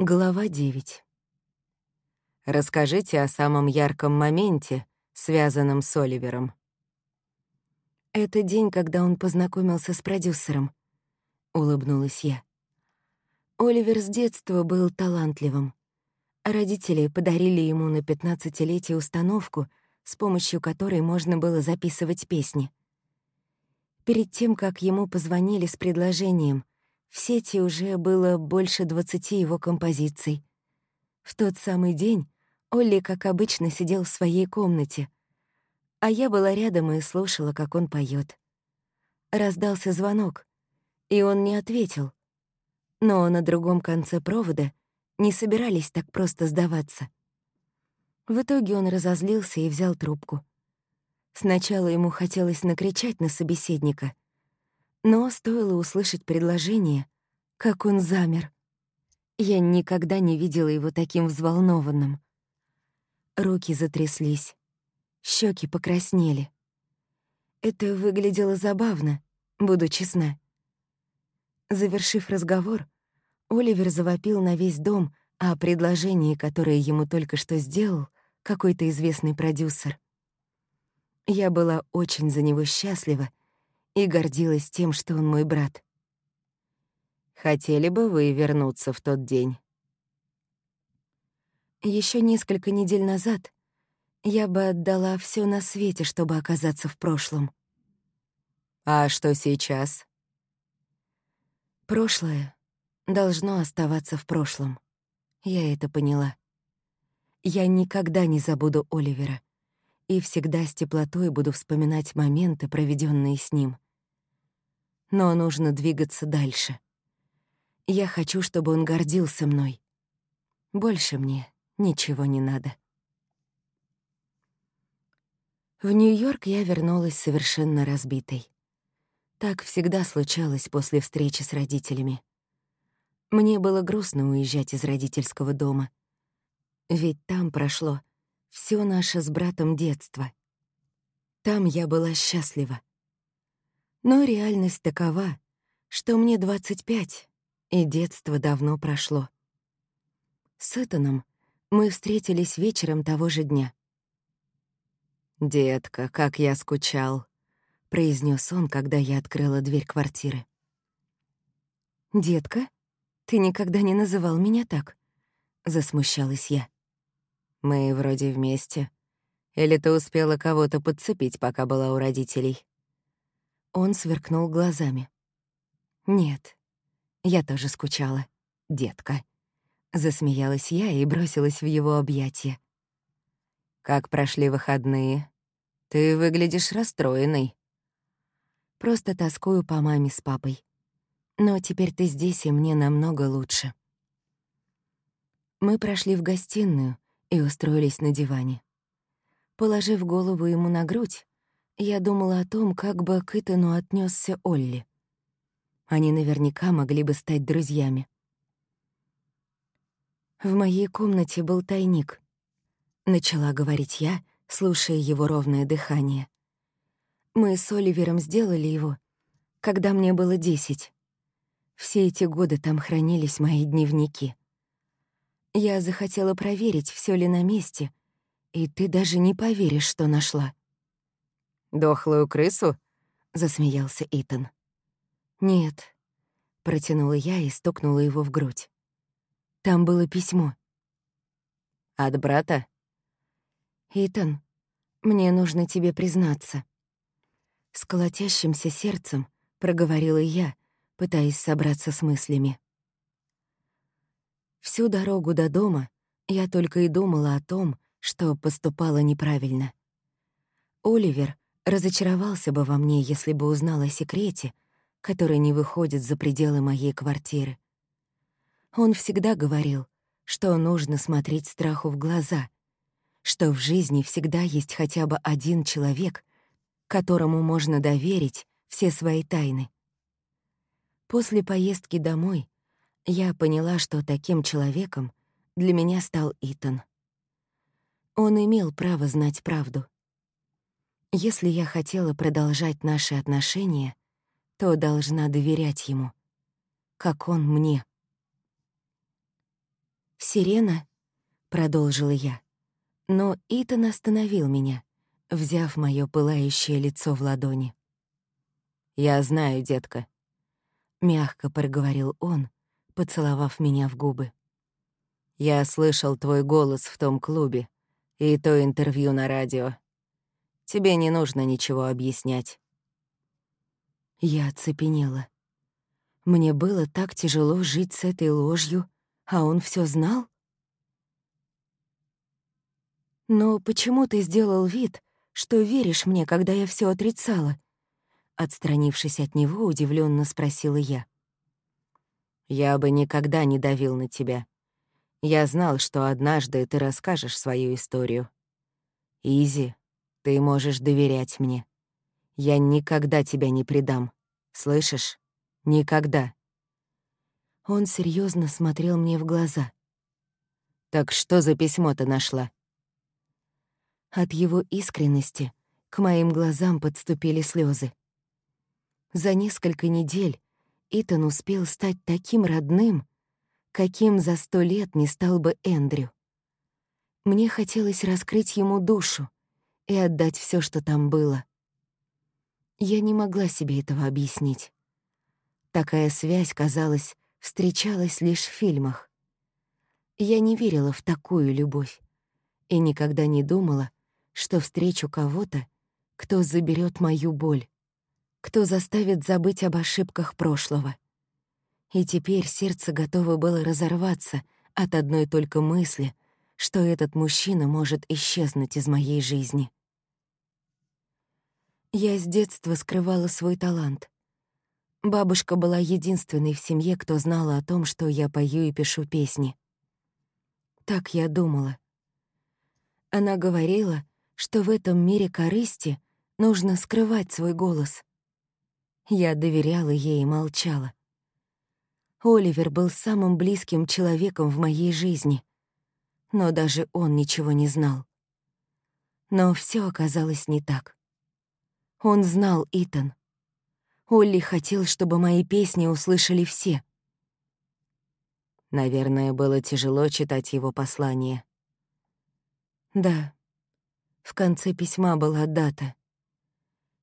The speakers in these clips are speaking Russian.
Глава 9. Расскажите о самом ярком моменте, связанном с Оливером. Это день, когда он познакомился с продюсером. Улыбнулась я. Оливер с детства был талантливым. Родители подарили ему на 15-летие установку, с помощью которой можно было записывать песни. Перед тем, как ему позвонили с предложением, в сети уже было больше 20 его композиций. В тот самый день Олли, как обычно, сидел в своей комнате, а я была рядом и слушала, как он поет. Раздался звонок, и он не ответил. Но на другом конце провода не собирались так просто сдаваться. В итоге он разозлился и взял трубку. Сначала ему хотелось накричать на собеседника, но стоило услышать предложение, как он замер. Я никогда не видела его таким взволнованным. Руки затряслись, щеки покраснели. Это выглядело забавно, буду честна. Завершив разговор, Оливер завопил на весь дом о предложении, которое ему только что сделал какой-то известный продюсер. Я была очень за него счастлива и гордилась тем, что он мой брат. Хотели бы вы вернуться в тот день? Еще несколько недель назад я бы отдала все на свете, чтобы оказаться в прошлом. А что сейчас? Прошлое должно оставаться в прошлом. Я это поняла. Я никогда не забуду Оливера и всегда с теплотой буду вспоминать моменты, проведенные с ним. Но нужно двигаться дальше. Я хочу, чтобы он гордился мной. Больше мне ничего не надо. В Нью-Йорк я вернулась совершенно разбитой. Так всегда случалось после встречи с родителями. Мне было грустно уезжать из родительского дома. Ведь там прошло все наше с братом детство. Там я была счастлива. Но реальность такова, что мне 25, и детство давно прошло. С Итаном мы встретились вечером того же дня. «Детка, как я скучал», — произнес он, когда я открыла дверь квартиры. «Детка, ты никогда не называл меня так», — засмущалась я. «Мы вроде вместе. Или ты успела кого-то подцепить, пока была у родителей?» Он сверкнул глазами. «Нет, я тоже скучала, детка». Засмеялась я и бросилась в его объятия. «Как прошли выходные? Ты выглядишь расстроенной». «Просто тоскую по маме с папой. Но теперь ты здесь, и мне намного лучше». Мы прошли в гостиную и устроились на диване. Положив голову ему на грудь, я думала о том, как бы к Итану отнесся Олли. Они наверняка могли бы стать друзьями. В моей комнате был тайник. Начала говорить я, слушая его ровное дыхание. Мы с Оливером сделали его, когда мне было десять. Все эти годы там хранились мои дневники. Я захотела проверить, все ли на месте, и ты даже не поверишь, что нашла. «Дохлую крысу?» — засмеялся Итан. «Нет», — протянула я и стукнула его в грудь. Там было письмо. От брата? Итан, мне нужно тебе признаться. С колотящимся сердцем проговорила я, пытаясь собраться с мыслями. Всю дорогу до дома я только и думала о том, что поступала неправильно. Оливер разочаровался бы во мне, если бы узнал о секрете, который не выходит за пределы моей квартиры. Он всегда говорил, что нужно смотреть страху в глаза, что в жизни всегда есть хотя бы один человек, которому можно доверить все свои тайны. После поездки домой я поняла, что таким человеком для меня стал Итан. Он имел право знать правду. Если я хотела продолжать наши отношения, то должна доверять ему, как он мне. «Сирена?» — продолжила я. Но Итан остановил меня, взяв моё пылающее лицо в ладони. «Я знаю, детка», — мягко проговорил он, поцеловав меня в губы. «Я слышал твой голос в том клубе и то интервью на радио. Тебе не нужно ничего объяснять». Я оцепенела. Мне было так тяжело жить с этой ложью, а он все знал? «Но почему ты сделал вид, что веришь мне, когда я все отрицала?» Отстранившись от него, удивленно спросила я. «Я бы никогда не давил на тебя. Я знал, что однажды ты расскажешь свою историю. Изи, ты можешь доверять мне. Я никогда тебя не предам. Слышишь? Никогда». Он серьезно смотрел мне в глаза. «Так что за письмо ты нашла?» От его искренности к моим глазам подступили слезы. За несколько недель Итан успел стать таким родным, каким за сто лет не стал бы Эндрю. Мне хотелось раскрыть ему душу и отдать все, что там было. Я не могла себе этого объяснить. Такая связь, казалось, встречалась лишь в фильмах. Я не верила в такую любовь и никогда не думала, что встречу кого-то, кто заберет мою боль кто заставит забыть об ошибках прошлого. И теперь сердце готово было разорваться от одной только мысли, что этот мужчина может исчезнуть из моей жизни. Я с детства скрывала свой талант. Бабушка была единственной в семье, кто знала о том, что я пою и пишу песни. Так я думала. Она говорила, что в этом мире корысти нужно скрывать свой голос. Я доверяла ей и молчала. Оливер был самым близким человеком в моей жизни, но даже он ничего не знал. Но все оказалось не так. Он знал Итан. Олли хотел, чтобы мои песни услышали все. Наверное, было тяжело читать его послание. Да. В конце письма была дата.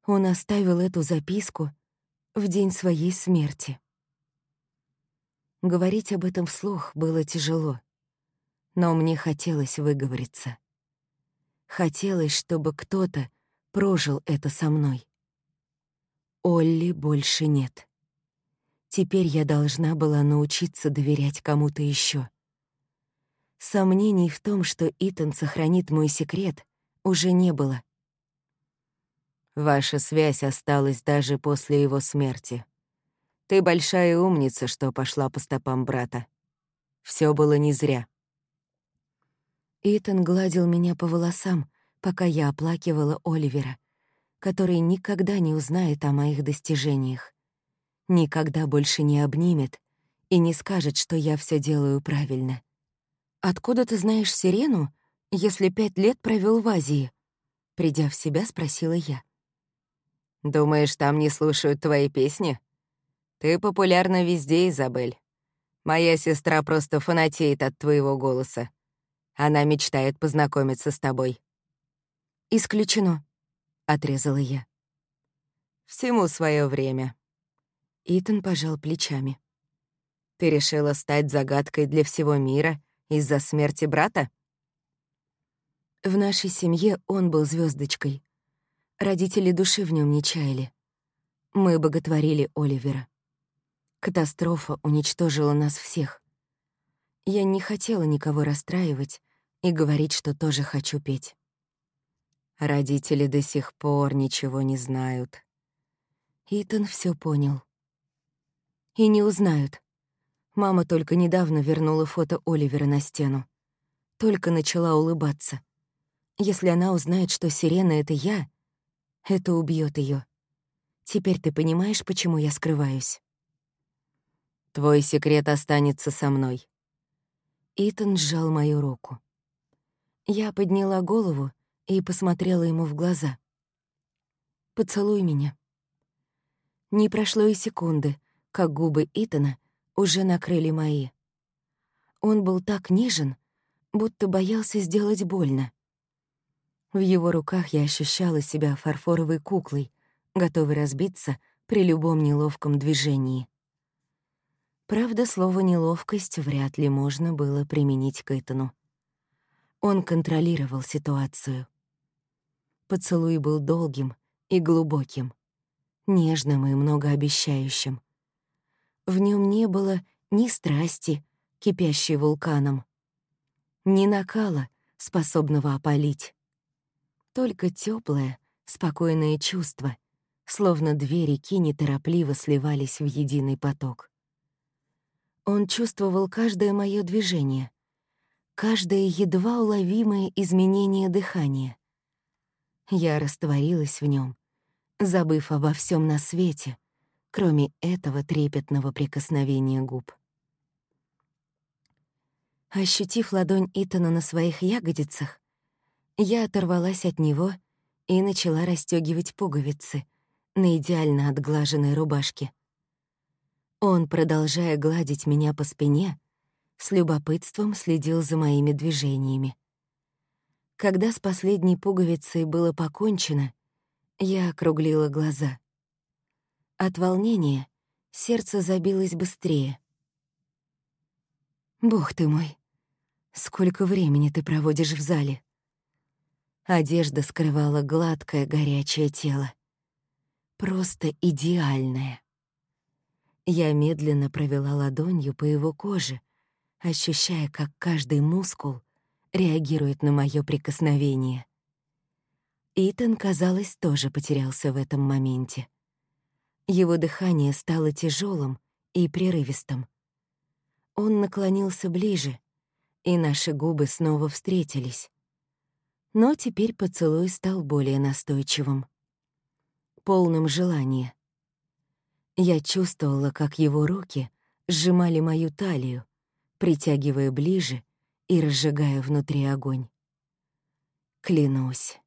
Он оставил эту записку — в день своей смерти. Говорить об этом вслух было тяжело, но мне хотелось выговориться. Хотелось, чтобы кто-то прожил это со мной. Олли больше нет. Теперь я должна была научиться доверять кому-то еще. Сомнений в том, что Итан сохранит мой секрет, уже не было. Ваша связь осталась даже после его смерти. Ты большая умница, что пошла по стопам брата. Все было не зря. Итан гладил меня по волосам, пока я оплакивала Оливера, который никогда не узнает о моих достижениях, никогда больше не обнимет и не скажет, что я все делаю правильно. «Откуда ты знаешь Сирену, если пять лет провел в Азии?» Придя в себя, спросила я. Думаешь, там не слушают твои песни? Ты популярна везде, Изабель. Моя сестра просто фанатеет от твоего голоса. Она мечтает познакомиться с тобой. «Исключено», — отрезала я. «Всему свое время». Итан пожал плечами. «Ты решила стать загадкой для всего мира из-за смерти брата?» В нашей семье он был звездочкой. Родители души в нем не чаяли. Мы боготворили Оливера. Катастрофа уничтожила нас всех. Я не хотела никого расстраивать и говорить, что тоже хочу петь. Родители до сих пор ничего не знают. Итан все понял. И не узнают. Мама только недавно вернула фото Оливера на стену. Только начала улыбаться. Если она узнает, что Сирена — это я, это убьет ее. Теперь ты понимаешь, почему я скрываюсь? Твой секрет останется со мной. Итан сжал мою руку. Я подняла голову и посмотрела ему в глаза. «Поцелуй меня». Не прошло и секунды, как губы Итана уже накрыли мои. Он был так нежен, будто боялся сделать больно. В его руках я ощущала себя фарфоровой куклой, готовой разбиться при любом неловком движении. Правда, слово «неловкость» вряд ли можно было применить к Итану. Он контролировал ситуацию. Поцелуй был долгим и глубоким, нежным и многообещающим. В нем не было ни страсти, кипящей вулканом, ни накала, способного опалить. Только теплое, спокойное чувство, словно две реки неторопливо сливались в единый поток. Он чувствовал каждое мое движение, каждое едва уловимое изменение дыхания. Я растворилась в нем, забыв обо всем на свете, кроме этого трепетного прикосновения губ. Ощутив ладонь Итана на своих ягодицах, я оторвалась от него и начала расстёгивать пуговицы на идеально отглаженной рубашке. Он, продолжая гладить меня по спине, с любопытством следил за моими движениями. Когда с последней пуговицей было покончено, я округлила глаза. От волнения сердце забилось быстрее. «Бог ты мой, сколько времени ты проводишь в зале?» Одежда скрывала гладкое горячее тело. Просто идеальное. Я медленно провела ладонью по его коже, ощущая, как каждый мускул реагирует на моё прикосновение. Итан, казалось, тоже потерялся в этом моменте. Его дыхание стало тяжелым и прерывистым. Он наклонился ближе, и наши губы снова встретились. Но теперь поцелуй стал более настойчивым, полным желания. Я чувствовала, как его руки сжимали мою талию, притягивая ближе и разжигая внутри огонь. Клянусь,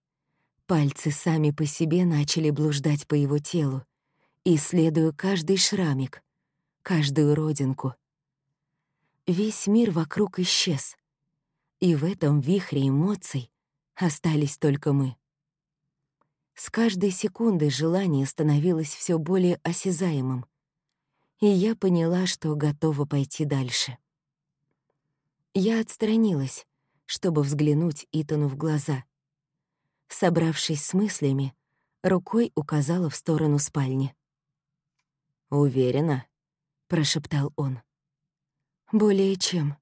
пальцы сами по себе начали блуждать по его телу, исследуя каждый шрамик, каждую родинку. Весь мир вокруг исчез, и в этом вихре эмоций остались только мы. С каждой секундой желание становилось все более осязаемым, и я поняла, что готова пойти дальше. Я отстранилась, чтобы взглянуть Итану в глаза. Собравшись с мыслями, рукой указала в сторону спальни. «Уверена?» — прошептал он. «Более чем».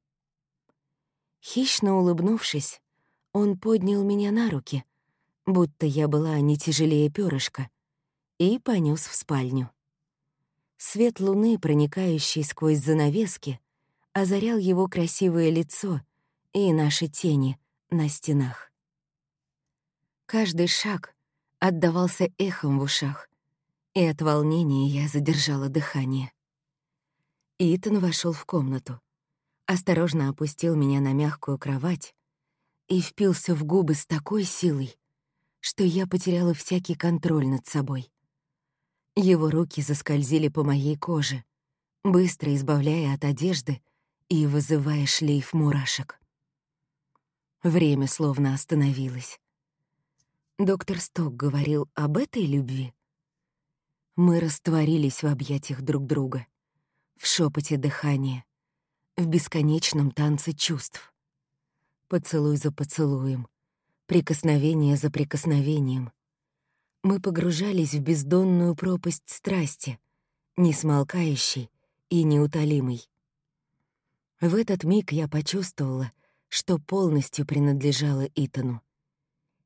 Хищно улыбнувшись, он поднял меня на руки — будто я была не тяжелее перышка, и понес в спальню. Свет луны, проникающий сквозь занавески, озарял его красивое лицо и наши тени на стенах. Каждый шаг отдавался эхом в ушах, и от волнения я задержала дыхание. Итан вошел в комнату, осторожно опустил меня на мягкую кровать и впился в губы с такой силой, что я потеряла всякий контроль над собой. Его руки заскользили по моей коже, быстро избавляя от одежды и вызывая шлейф мурашек. Время словно остановилось. Доктор Сток говорил об этой любви. Мы растворились в объятиях друг друга, в шепоте дыхания, в бесконечном танце чувств. Поцелуй за поцелуем, прикосновение за прикосновением. Мы погружались в бездонную пропасть страсти, несмолкающей и неутолимой. В этот миг я почувствовала, что полностью принадлежала Итану.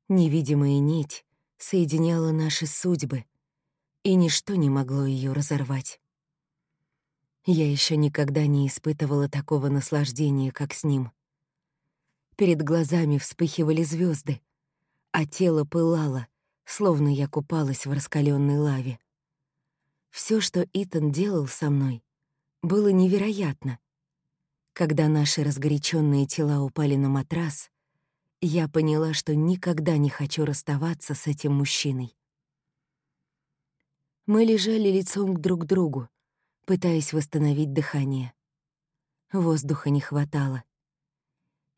Невидимая нить соединяла наши судьбы, и ничто не могло ее разорвать. Я еще никогда не испытывала такого наслаждения, как с ним. Перед глазами вспыхивали звезды, а тело пылало, словно я купалась в раскаленной лаве. Все, что Итан делал со мной, было невероятно. Когда наши разгоряченные тела упали на матрас, я поняла, что никогда не хочу расставаться с этим мужчиной. Мы лежали лицом друг к другу, пытаясь восстановить дыхание. воздуха не хватало.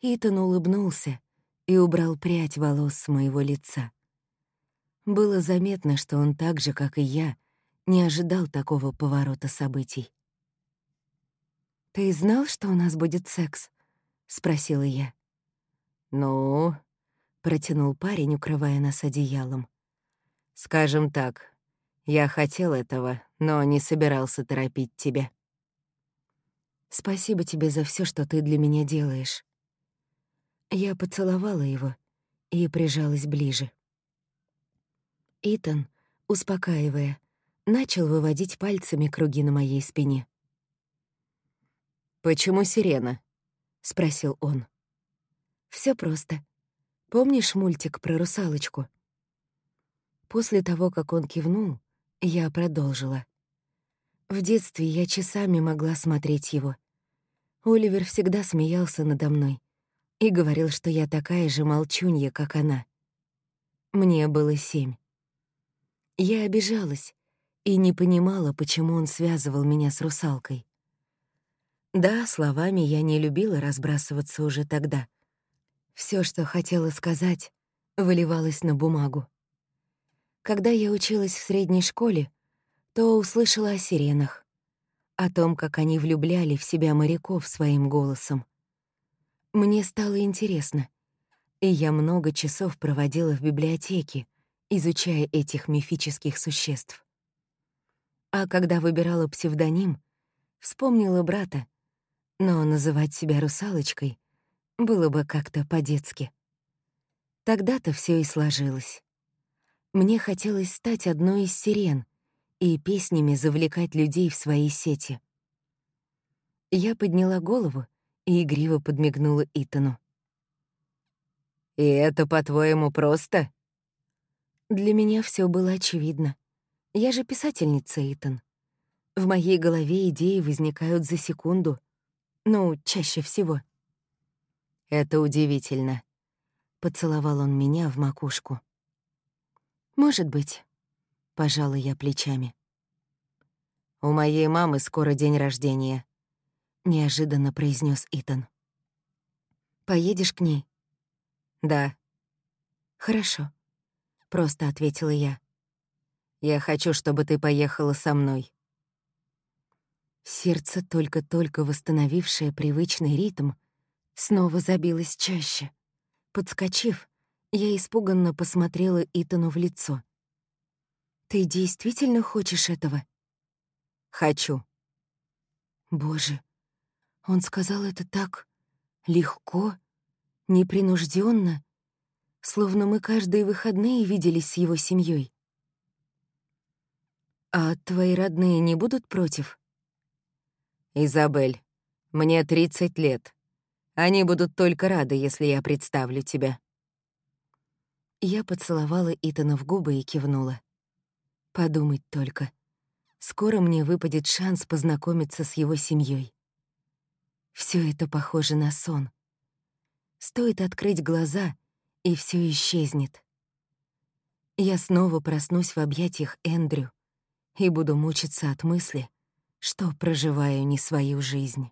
Итан улыбнулся и убрал прядь волос с моего лица. Было заметно, что он так же, как и я, не ожидал такого поворота событий. «Ты знал, что у нас будет секс?» — спросила я. «Ну...» — протянул парень, укрывая нас одеялом. «Скажем так, я хотел этого, но не собирался торопить тебя». «Спасибо тебе за все, что ты для меня делаешь». Я поцеловала его и прижалась ближе. Итан, успокаивая, начал выводить пальцами круги на моей спине. «Почему сирена?» — спросил он. Все просто. Помнишь мультик про русалочку?» После того, как он кивнул, я продолжила. В детстве я часами могла смотреть его. Оливер всегда смеялся надо мной и говорил, что я такая же молчунья, как она. Мне было семь. Я обижалась и не понимала, почему он связывал меня с русалкой. Да, словами я не любила разбрасываться уже тогда. Все, что хотела сказать, выливалось на бумагу. Когда я училась в средней школе, то услышала о сиренах, о том, как они влюбляли в себя моряков своим голосом. Мне стало интересно, и я много часов проводила в библиотеке, изучая этих мифических существ. А когда выбирала псевдоним, вспомнила брата, но называть себя русалочкой было бы как-то по-детски. Тогда-то все и сложилось. Мне хотелось стать одной из сирен и песнями завлекать людей в свои сети. Я подняла голову и игриво подмигнула Итану. «И это, по-твоему, просто?» Для меня все было очевидно. Я же писательница, Итан. В моей голове идеи возникают за секунду. Ну, чаще всего. Это удивительно. Поцеловал он меня в макушку. Может быть. Пожала я плечами. У моей мамы скоро день рождения. Неожиданно произнес Итан. Поедешь к ней? Да. Хорошо. Просто ответила я. Я хочу, чтобы ты поехала со мной. Сердце, только-только восстановившее привычный ритм, снова забилось чаще. Подскочив, я испуганно посмотрела Итану в лицо. «Ты действительно хочешь этого?» «Хочу». Боже, он сказал это так легко, непринужденно словно мы каждые выходные виделись с его семьей. «А твои родные не будут против?» «Изабель, мне 30 лет. Они будут только рады, если я представлю тебя». Я поцеловала Итана в губы и кивнула. Подумать только. Скоро мне выпадет шанс познакомиться с его семьей. Все это похоже на сон. Стоит открыть глаза, и все исчезнет. Я снова проснусь в объятиях Эндрю и буду мучиться от мысли, что проживаю не свою жизнь.